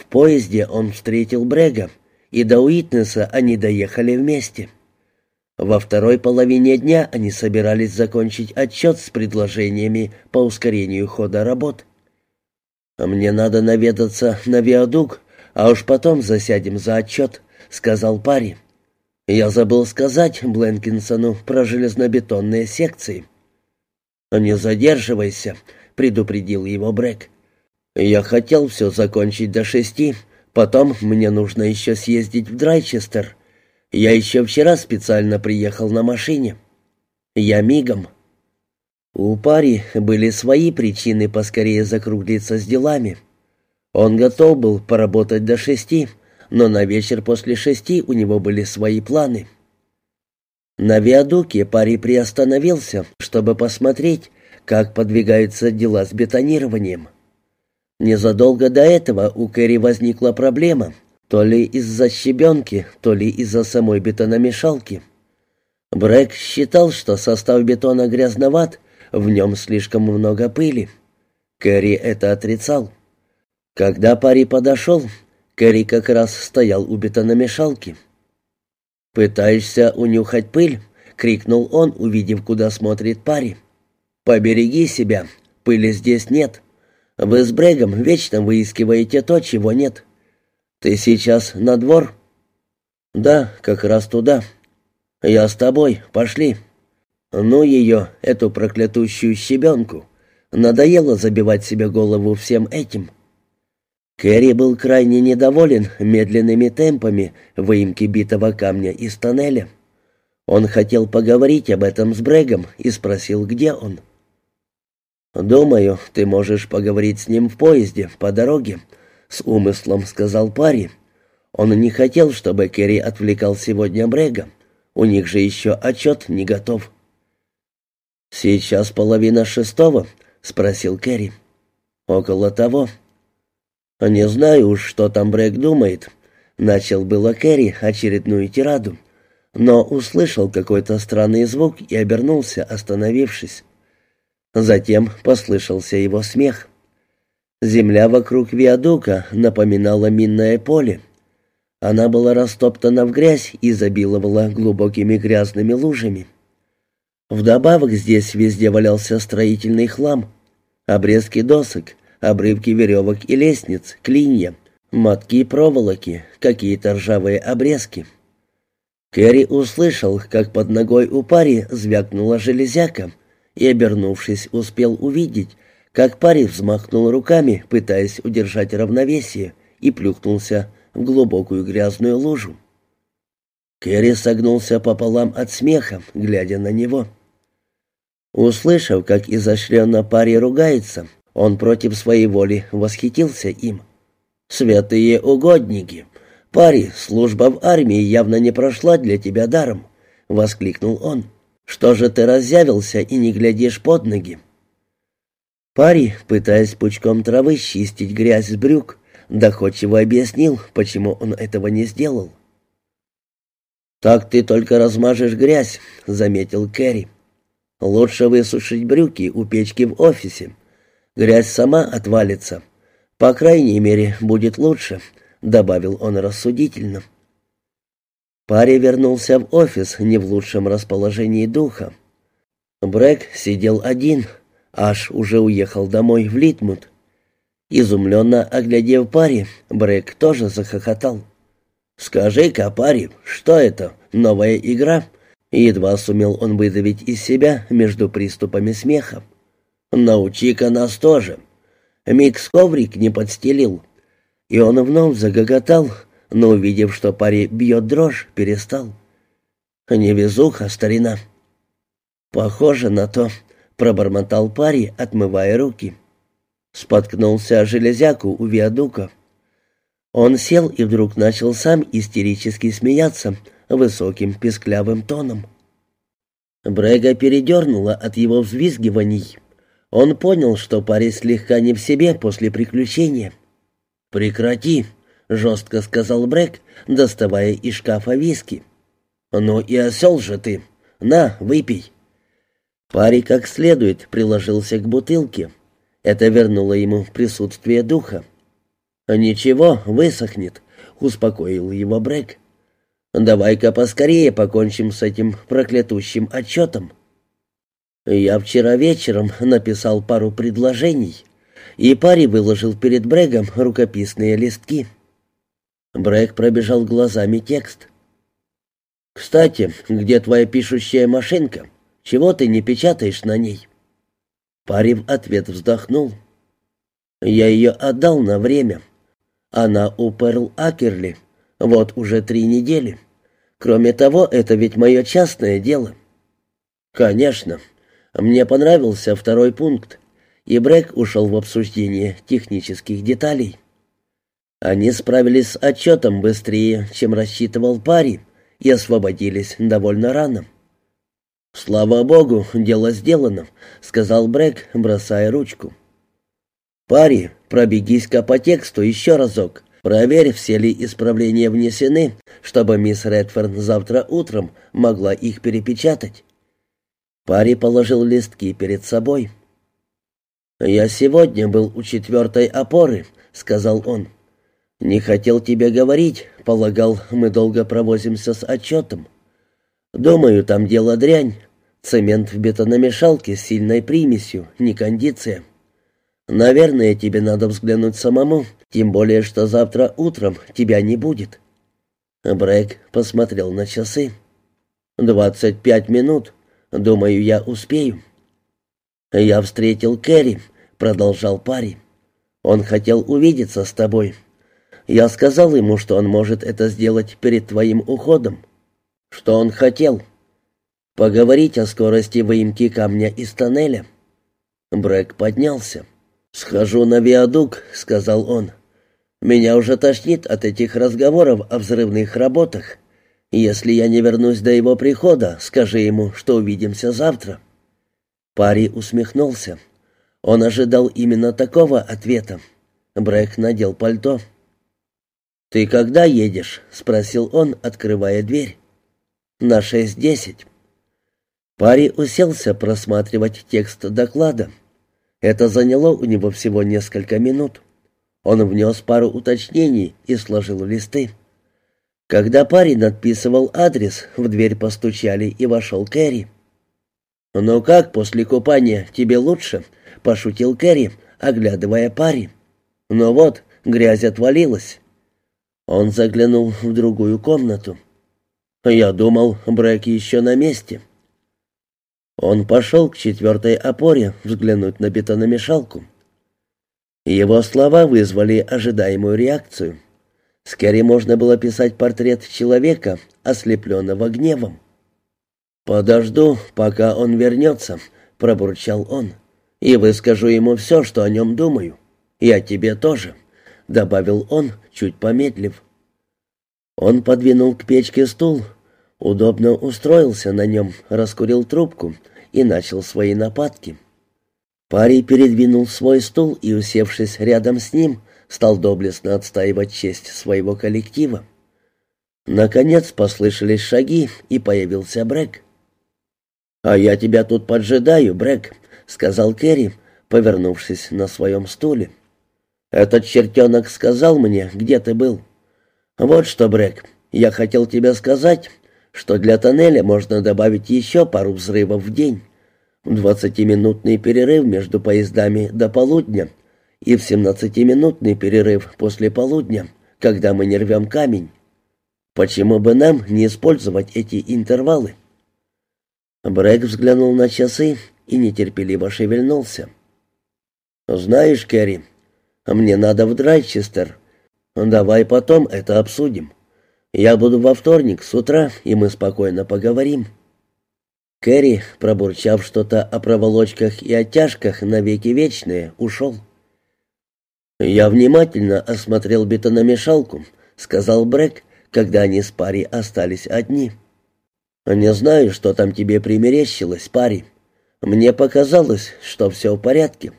В поезде он встретил Брега, и до Уитнеса они доехали вместе. Во второй половине дня они собирались закончить отчет с предложениями по ускорению хода работ. «Мне надо наведаться на виадук, а уж потом засядем за отчет», — сказал парень. «Я забыл сказать Бленкинсону про железнобетонные секции». «Не задерживайся», — предупредил его Брэк. «Я хотел все закончить до шести, потом мне нужно еще съездить в Драйчестер». Я еще вчера специально приехал на машине. Я мигом. У пари были свои причины поскорее закруглиться с делами. Он готов был поработать до шести, но на вечер после шести у него были свои планы. На виадуке пари приостановился, чтобы посмотреть, как подвигаются дела с бетонированием. Незадолго до этого у Кэрри возникла проблема — то ли из-за щебенки, то ли из-за самой бетономешалки. Брэк считал, что состав бетона грязноват, в нем слишком много пыли. Кэрри это отрицал. Когда парень подошел, Кэрри как раз стоял у бетономешалки. «Пытаешься унюхать пыль?» — крикнул он, увидев, куда смотрит парень. «Побереги себя, пыли здесь нет. Вы с Брегом вечно выискиваете то, чего нет». «Ты сейчас на двор?» «Да, как раз туда. Я с тобой, пошли». «Ну ее, эту проклятущую щебенку. Надоело забивать себе голову всем этим». Кэрри был крайне недоволен медленными темпами выемки битого камня из тоннеля. Он хотел поговорить об этом с Брегом и спросил, где он. «Думаю, ты можешь поговорить с ним в поезде, по дороге», с умыслом сказал парень. Он не хотел, чтобы Керри отвлекал сегодня Брега. У них же еще отчет не готов. «Сейчас половина шестого?» — спросил Керри. «Около того». «Не знаю уж, что там Брег думает». Начал было Керри очередную тираду, но услышал какой-то странный звук и обернулся, остановившись. Затем послышался его смех. Земля вокруг виадука напоминала минное поле. Она была растоптана в грязь и забиловала глубокими грязными лужами. Вдобавок здесь везде валялся строительный хлам. Обрезки досок, обрывки веревок и лестниц, клинья, мотки и проволоки, какие-то ржавые обрезки. Кэрри услышал, как под ногой у пари звякнула железяка, и, обернувшись, успел увидеть, как парень взмахнул руками, пытаясь удержать равновесие, и плюхнулся в глубокую грязную лужу. Керри согнулся пополам от смеха, глядя на него. Услышав, как изощренно парень ругается, он против своей воли восхитился им. «Святые угодники! Пари, служба в армии явно не прошла для тебя даром!» — воскликнул он. «Что же ты разъявился и не глядишь под ноги?» Пари, пытаясь пучком травы чистить грязь с брюк, доходчиво объяснил, почему он этого не сделал. «Так ты только размажешь грязь», — заметил Кэрри. «Лучше высушить брюки у печки в офисе. Грязь сама отвалится. По крайней мере, будет лучше», — добавил он рассудительно. Пари вернулся в офис не в лучшем расположении духа. Брэк сидел один, — Аж уже уехал домой в Литмут. Изумленно оглядев пари, Брэк тоже захохотал. «Скажи-ка, пари, что это, новая игра?» Едва сумел он выдавить из себя между приступами смеха. «Научи-ка нас тоже». Микс коврик не подстелил. И он вновь загоготал, но, увидев, что пари бьет дрожь, перестал. «Невезуха, старина». «Похоже на то», пробормотал парень, отмывая руки. Споткнулся о железяку у виадука. Он сел и вдруг начал сам истерически смеяться высоким песклявым тоном. Брега передернула от его взвизгиваний. Он понял, что парень слегка не в себе после приключения. «Прекрати», — жестко сказал Брег, доставая из шкафа виски. «Ну и осел же ты! На, выпей!» Парень как следует приложился к бутылке. Это вернуло ему присутствие духа. «Ничего, высохнет», — успокоил его Брэк. «Давай-ка поскорее покончим с этим проклятущим отчетом». Я вчера вечером написал пару предложений, и паре выложил перед Брэгом рукописные листки. Брэг пробежал глазами текст. «Кстати, где твоя пишущая машинка? Чего ты не печатаешь на ней?» Парень в ответ вздохнул. «Я ее отдал на время. Она у Перл Акерли. Вот уже три недели. Кроме того, это ведь мое частное дело». «Конечно. Мне понравился второй пункт, и Брэк ушел в обсуждение технических деталей. Они справились с отчетом быстрее, чем рассчитывал парень, и освободились довольно рано. «Слава богу, дело сделано», — сказал Брэк, бросая ручку. «Пари, пробегись-ка по тексту еще разок. Проверь, все ли исправления внесены, чтобы мисс Редферн завтра утром могла их перепечатать». Пари положил листки перед собой. «Я сегодня был у четвертой опоры», — сказал он. «Не хотел тебе говорить, полагал, мы долго провозимся с отчетом. Думаю, там дело дрянь. Цемент в бетономешалке с сильной примесью, не кондиция. Наверное, тебе надо взглянуть самому, тем более, что завтра утром тебя не будет». Брэк посмотрел на часы. «Двадцать пять минут. Думаю, я успею». «Я встретил Кэрри», — продолжал парень. «Он хотел увидеться с тобой. Я сказал ему, что он может это сделать перед твоим уходом. Что он хотел? Поговорить о скорости выемки камня из тоннеля. Брэк поднялся. «Схожу на виадук», — сказал он. «Меня уже тошнит от этих разговоров о взрывных работах. Если я не вернусь до его прихода, скажи ему, что увидимся завтра». Пари усмехнулся. Он ожидал именно такого ответа. Брэк надел пальто. «Ты когда едешь?» — спросил он, открывая дверь. «На шесть десять». Пари уселся просматривать текст доклада. Это заняло у него всего несколько минут. Он внес пару уточнений и сложил листы. Когда парень надписывал адрес, в дверь постучали и вошел Кэрри. «Ну как после купания, тебе лучше?» — пошутил Кэрри, оглядывая пари. «Ну вот, грязь отвалилась». Он заглянул в другую комнату. Я думал, Брэк еще на месте. Он пошел к четвертой опоре взглянуть на бетономешалку. Его слова вызвали ожидаемую реакцию. Скорее можно было писать портрет человека, ослепленного гневом. «Подожду, пока он вернется», — пробурчал он, — «и выскажу ему все, что о нем думаю. Я тебе тоже» добавил он, чуть помедлив. Он подвинул к печке стул, удобно устроился на нем, раскурил трубку и начал свои нападки. Парень передвинул свой стул и, усевшись рядом с ним, стал доблестно отстаивать честь своего коллектива. Наконец послышались шаги, и появился Брэк. «А я тебя тут поджидаю, Брэк», — сказал Керри, повернувшись на своем стуле. Этот чертенок сказал мне, где ты был. Вот что, Брэк, я хотел тебе сказать, что для тоннеля можно добавить еще пару взрывов в день. Двадцатиминутный перерыв между поездами до полудня и в семнадцатиминутный перерыв после полудня, когда мы не рвем камень. Почему бы нам не использовать эти интервалы? Брэк взглянул на часы и нетерпеливо шевельнулся. «Знаешь, Керри, мне надо в Драйчестер. Давай потом это обсудим. Я буду во вторник с утра, и мы спокойно поговорим». Кэрри, пробурчав что-то о проволочках и оттяжках навеки вечные, ушел. «Я внимательно осмотрел бетономешалку», — сказал Брэк, когда они с Пари остались одни. «Не знаю, что там тебе примерещилось, Пари. Мне показалось, что все в порядке».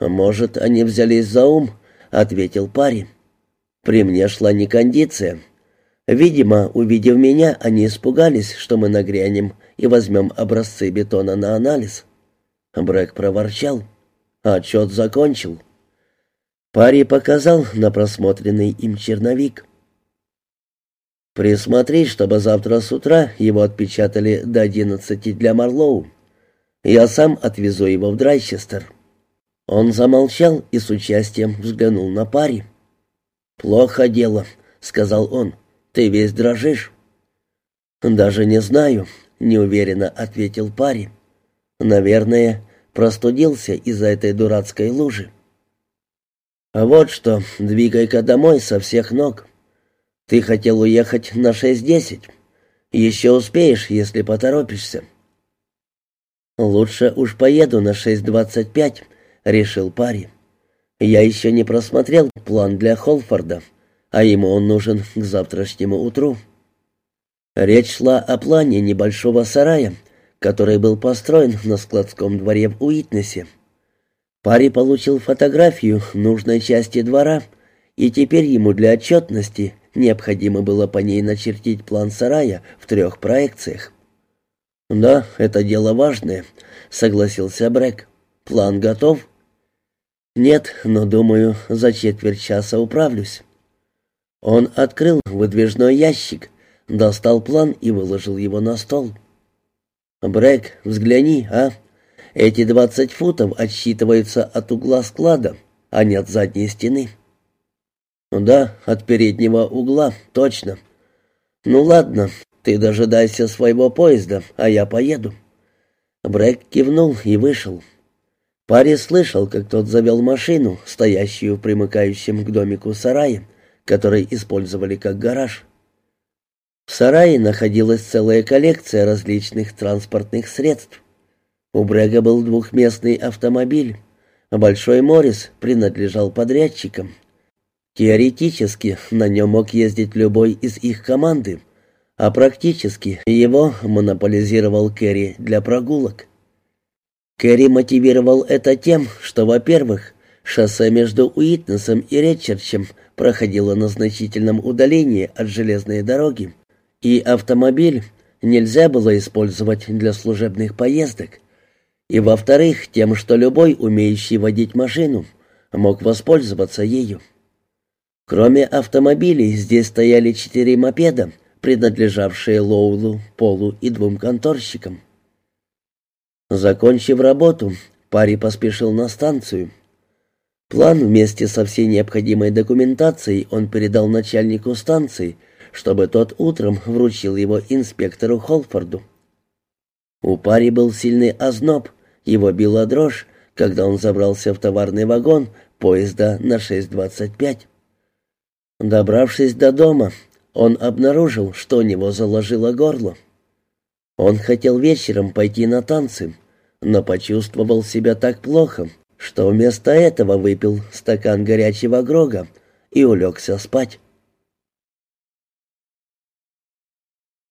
«Может, они взялись за ум?» — ответил парень. «При мне шла не кондиция. Видимо, увидев меня, они испугались, что мы нагрянем и возьмем образцы бетона на анализ». Брэк проворчал. «Отчет закончил». Пари показал на просмотренный им черновик. «Присмотри, чтобы завтра с утра его отпечатали до одиннадцати для Марлоу. Я сам отвезу его в Драйчестер». Он замолчал и с участием взглянул на Пари. «Плохо дело», — сказал он. «Ты весь дрожишь». «Даже не знаю», — неуверенно ответил Пари. «Наверное, простудился из-за этой дурацкой лужи». «А вот что, двигай-ка домой со всех ног. Ты хотел уехать на шесть десять. Еще успеешь, если поторопишься». «Лучше уж поеду на шесть двадцать пять», — решил Пари. «Я еще не просмотрел план для Холфорда, а ему он нужен к завтрашнему утру». Речь шла о плане небольшого сарая, который был построен на складском дворе в Уитнесе. Пари получил фотографию нужной части двора, и теперь ему для отчетности необходимо было по ней начертить план сарая в трех проекциях. «Да, это дело важное», — согласился Брэк. «План готов?» «Нет, но, думаю, за четверть часа управлюсь». Он открыл выдвижной ящик, достал план и выложил его на стол. «Брэк, взгляни, а? Эти двадцать футов отсчитываются от угла склада, а не от задней стены». «Да, от переднего угла, точно. Ну ладно, ты дожидайся своего поезда, а я поеду». Брэк кивнул и вышел. Парень слышал, как тот завел машину, стоящую в примыкающем к домику сарае, который использовали как гараж. В сарае находилась целая коллекция различных транспортных средств. У Брега был двухместный автомобиль. Большой Моррис принадлежал подрядчикам. Теоретически на нем мог ездить любой из их команды, а практически его монополизировал Керри для прогулок. Керри мотивировал это тем, что, во-первых, шоссе между Уитнесом и Ретчерчем проходило на значительном удалении от железной дороги, и автомобиль нельзя было использовать для служебных поездок. И, во-вторых, тем, что любой, умеющий водить машину, мог воспользоваться ею. Кроме автомобилей, здесь стояли четыре мопеда, принадлежавшие Лоулу, Полу и двум конторщикам. Закончив работу, Пари поспешил на станцию. План вместе со всей необходимой документацией он передал начальнику станции, чтобы тот утром вручил его инспектору Холфорду. У пари был сильный озноб, его била дрожь, когда он забрался в товарный вагон поезда на 6.25. Добравшись до дома, он обнаружил, что у него заложило горло. Он хотел вечером пойти на танцы, но почувствовал себя так плохо, что вместо этого выпил стакан горячего грога и улегся спать.